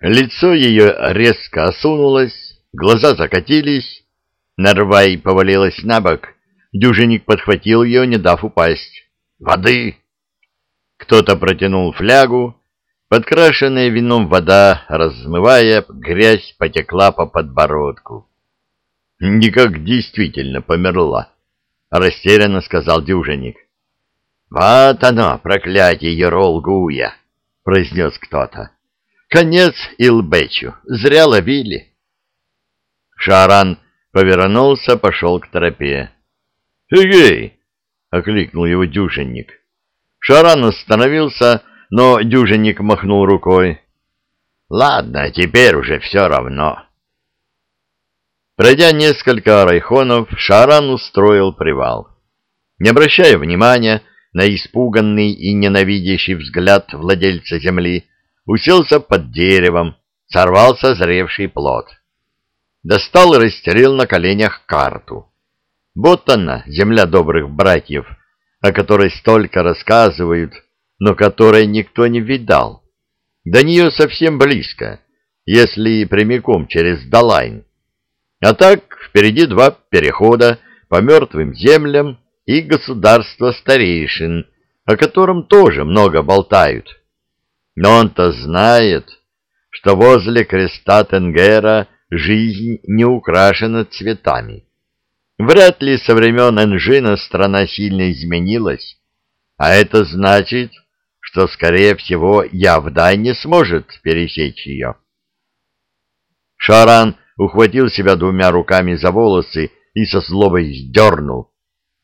Лицо ее резко осунулось, глаза закатились, Нарвай повалилась на бок, дюжинник подхватил ее, не дав упасть. «Воды!» Кто-то протянул флягу, подкрашенная вином вода, размывая грязь, потекла по подбородку. «Никак действительно померла», — растерянно сказал дюжинник. «Вот оно, проклятие Ерол-Гуя!» — произнес кто-то. «Конец Илбечу, зря ловили». Шаран повернулся, пошел к тропе. «Эгей!» — окликнул его дюжинник. Шаран остановился, но дюжинник махнул рукой. «Ладно, теперь уже все равно». Пройдя несколько райхонов, Шаран устроил привал. Не обращая внимания на испуганный и ненавидящий взгляд владельца земли, уселся под деревом, сорвал созревший плод. Достал и растерял на коленях карту. Вот она, земля добрых братьев, о которой столько рассказывают, но которой никто не видал. До нее совсем близко, если прямиком через Далайн. А так впереди два перехода по мертвым землям и государство старейшин, о котором тоже много болтают. Но он-то знает, что возле креста Тенгера жизнь не украшена цветами. Вряд ли со времен Энжина страна сильно изменилась, а это значит, что, скорее всего, Явдай не сможет пересечь ее. Шаран ухватил себя двумя руками за волосы и со злобой сдернул,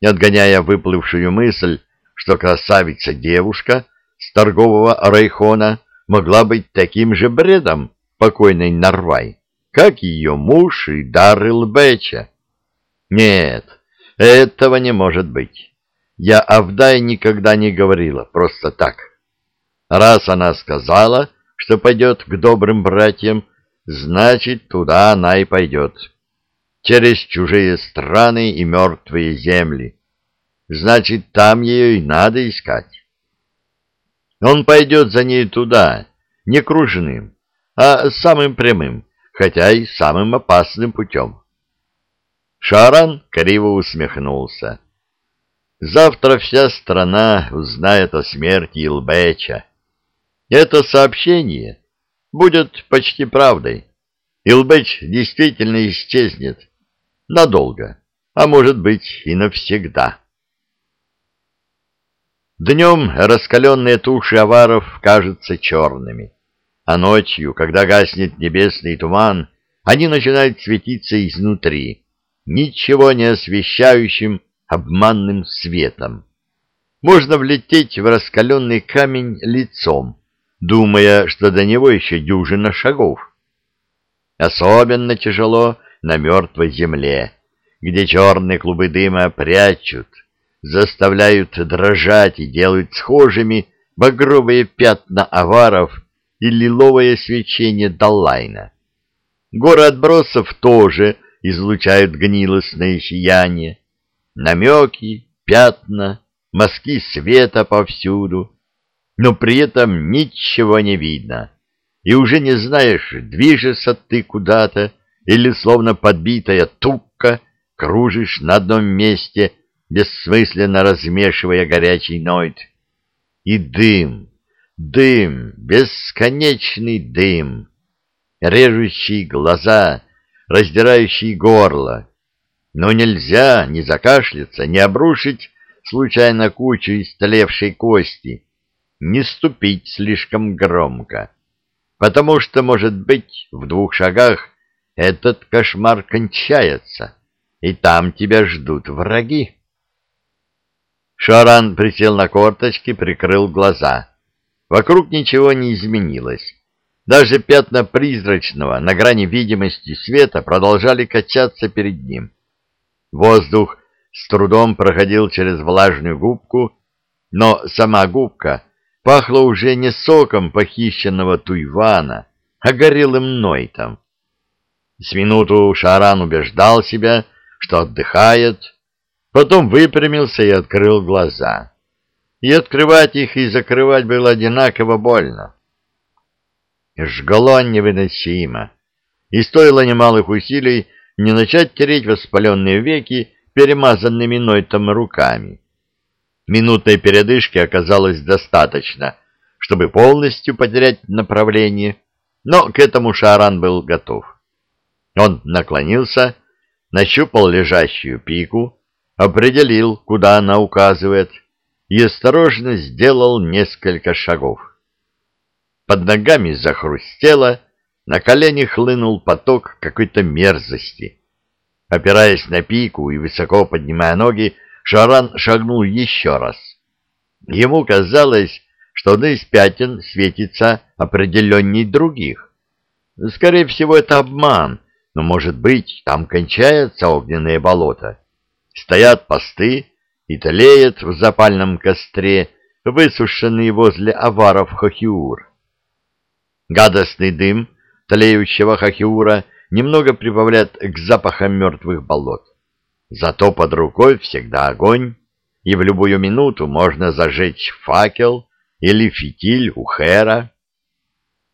отгоняя выплывшую мысль, что красавица-девушка торгового райхона могла быть таким же бредом покойной Нарвай, как ее муж и Даррел Беча. Нет, этого не может быть. Я Авдай никогда не говорила, просто так. Раз она сказала, что пойдет к добрым братьям, значит, туда она и пойдет. Через чужие страны и мертвые земли. Значит, там ее и надо искать. Он пойдет за ней туда, не кружным, а самым прямым, хотя и самым опасным путем. Шаран криво усмехнулся. Завтра вся страна узнает о смерти Илбеча. Это сообщение будет почти правдой. Илбеч действительно исчезнет. Надолго, а может быть и навсегда. Днем раскаленные туши аваров кажутся черными, а ночью, когда гаснет небесный туман, они начинают светиться изнутри, ничего не освещающим обманным светом. Можно влететь в раскаленный камень лицом, думая, что до него еще дюжина шагов. Особенно тяжело на мертвой земле, где черные клубы дыма прячут, заставляют дрожать и делают схожими багровые пятна аваров и лиловое свечение Даллайна. Горы отбросов тоже излучают гнилостное сияние, намеки, пятна, мазки света повсюду, но при этом ничего не видно, и уже не знаешь, движешься ты куда-то или, словно подбитая тупка, кружишь на одном месте, бессмысленно размешивая горячий нойд. И дым, дым, бесконечный дым, режущий глаза — раздирающий горло. Но нельзя ни закашляться, ни обрушить случайно кучу истлевшей кости, не ступить слишком громко, потому что, может быть, в двух шагах этот кошмар кончается, и там тебя ждут враги. Шаран присел на корточки, прикрыл глаза. Вокруг ничего не изменилось. Даже пятна призрачного на грани видимости света продолжали качаться перед ним. Воздух с трудом проходил через влажную губку, но сама губка пахла уже не соком похищенного туйвана, а горелым нойтом. С минуту Шаран убеждал себя, что отдыхает, потом выпрямился и открыл глаза. И открывать их и закрывать было одинаково больно. Жгло невыносимо, и стоило немалых усилий не начать тереть воспаленные веки перемазанными нойтом руками. Минутной передышки оказалось достаточно, чтобы полностью потерять направление, но к этому Шаран был готов. Он наклонился, нащупал лежащую пику, определил, куда она указывает, и осторожно сделал несколько шагов. Под ногами захрустело, на колени хлынул поток какой-то мерзости. Опираясь на пику и высоко поднимая ноги, Шаран шагнул еще раз. Ему казалось, что одна из пятен светится определенней других. Скорее всего, это обман, но, может быть, там кончается огненное болото. Стоят посты, и тлеет в запальном костре высушенный возле аваров хохиур. Гадостный дым тлеющего хохиура немного прибавляет к запахам мертвых болот. Зато под рукой всегда огонь, и в любую минуту можно зажечь факел или фитиль у хэра.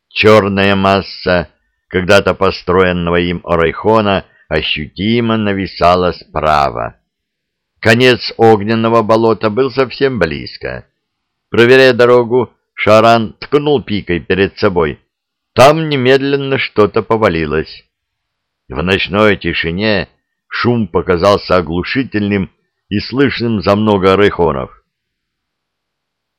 Черная масса когда-то построенного им Орайхона ощутимо нависала справа. Конец огненного болота был совсем близко. Проверяя дорогу, Шаран ткнул пикой перед собой. Там немедленно что-то повалилось. В ночной тишине шум показался оглушительным и слышным за много рейхонов.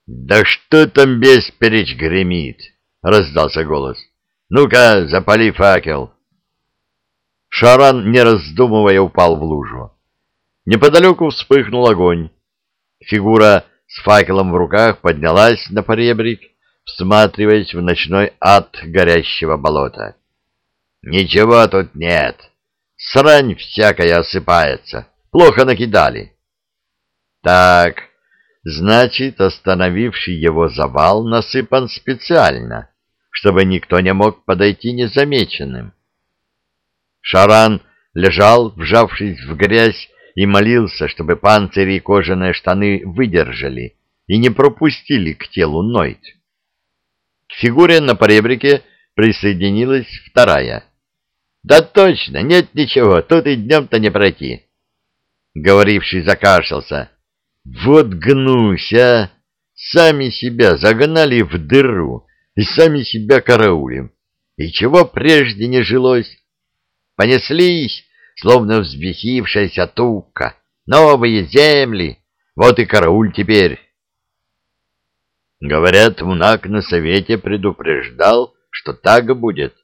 «Да что там бесперечь гремит?» — раздался голос. «Ну-ка, запали факел!» Шаран, не раздумывая, упал в лужу. Неподалеку вспыхнул огонь. Фигура с факелом в руках поднялась на поребрик, всматриваясь в ночной ад горящего болота. «Ничего тут нет. Срань всякая осыпается. Плохо накидали». «Так, значит, остановивший его завал насыпан специально, чтобы никто не мог подойти незамеченным». Шаран лежал, вжавшись в грязь, и молился, чтобы панцири и кожаные штаны выдержали и не пропустили к телу Нойт. К фигуре на поребрике присоединилась вторая. «Да точно, нет ничего, тут и днем-то не пройти». Говоривший закашлялся. «Вот гнусь, а! Сами себя загнали в дыру и сами себя караулим. И чего прежде не жилось? Понеслись, словно взбесившаяся тука. Новые земли, вот и карауль теперь. Говорят, Мунак на совете предупреждал, что так будет.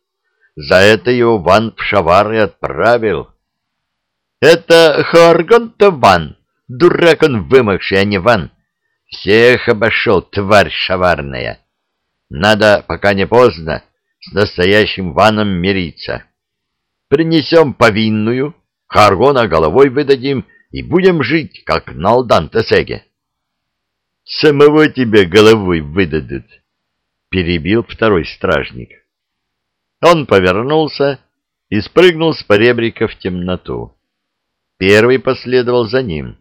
За это его Ван в Шавары отправил. Это Хоргон-то Ван, дурак он вымокший, а не Ван. Всех обошел, тварь шаварная. Надо, пока не поздно, с настоящим Ваном мириться. Принесем повинную, Харгона головой выдадим и будем жить, как на Алдан-Тесеге. — Самого тебя головой выдадут, — перебил второй стражник. Он повернулся и спрыгнул с поребрика в темноту. Первый последовал за ним.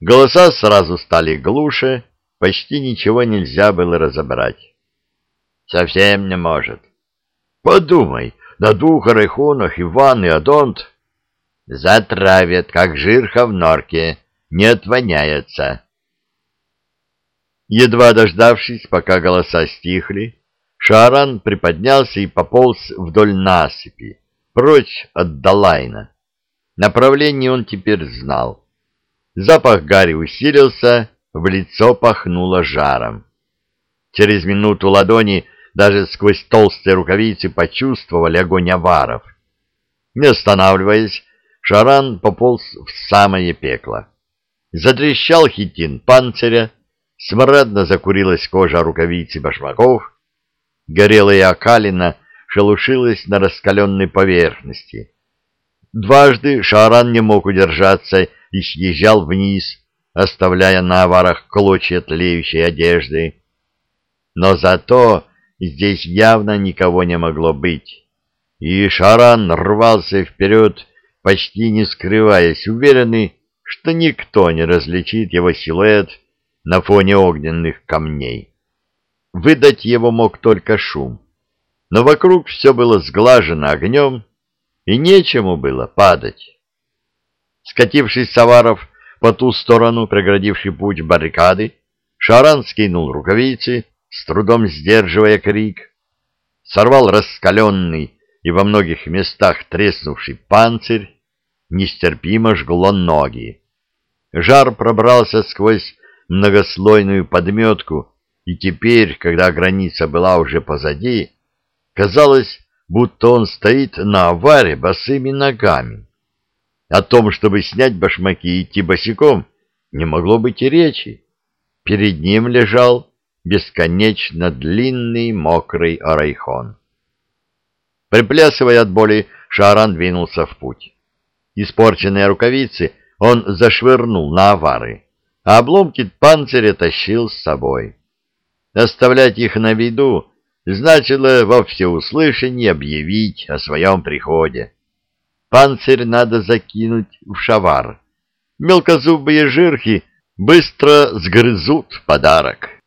Голоса сразу стали глуше, почти ничего нельзя было разобрать. — Совсем не может. — Подумай, двух орехунах Иван и Адонт затравят, как жирха в норке, не отвоняется. Едва дождавшись, пока голоса стихли, Шаран приподнялся и пополз вдоль насыпи, прочь от Далайна. Направление он теперь знал. Запах гари усилился, в лицо пахнуло жаром. Через минуту ладони даже сквозь толстые рукавицы почувствовали огонь аваров. Не останавливаясь, Шаран пополз в самое пекло. Затрещал хитин панциря, смрадно закурилась кожа рукавицы башмаков, горелая окалина шелушилась на раскаленной поверхности. Дважды Шаран не мог удержаться и съезжал вниз, оставляя на аварах клочья тлеющей одежды. Но зато Здесь явно никого не могло быть. И Шаран рвался вперед, почти не скрываясь, уверенный, что никто не различит его силуэт на фоне огненных камней. Выдать его мог только шум. но вокруг все было сглажено огнем, и нечему было падать. Скатившись с аваров по ту сторону, преградивший путь баррикады, Шаран скинул рукавицы, с трудом сдерживая крик, сорвал раскаленный и во многих местах треснувший панцирь, нестерпимо жгло ноги. Жар пробрался сквозь многослойную подметку, и теперь, когда граница была уже позади, казалось, будто он стоит на аваре босыми ногами. О том, чтобы снять башмаки и идти босиком, не могло быть и речи. Перед ним лежал бесконечно длинный мокрый орайхон. Приплясывая от боли, Шаран двинулся в путь. Испорченные рукавицы он зашвырнул на авары, а обломки панциря тащил с собой. Оставлять их на виду значило во всеуслышание объявить о своем приходе. Панцирь надо закинуть в шавар. Мелкозубые жирхи быстро сгрызут подарок.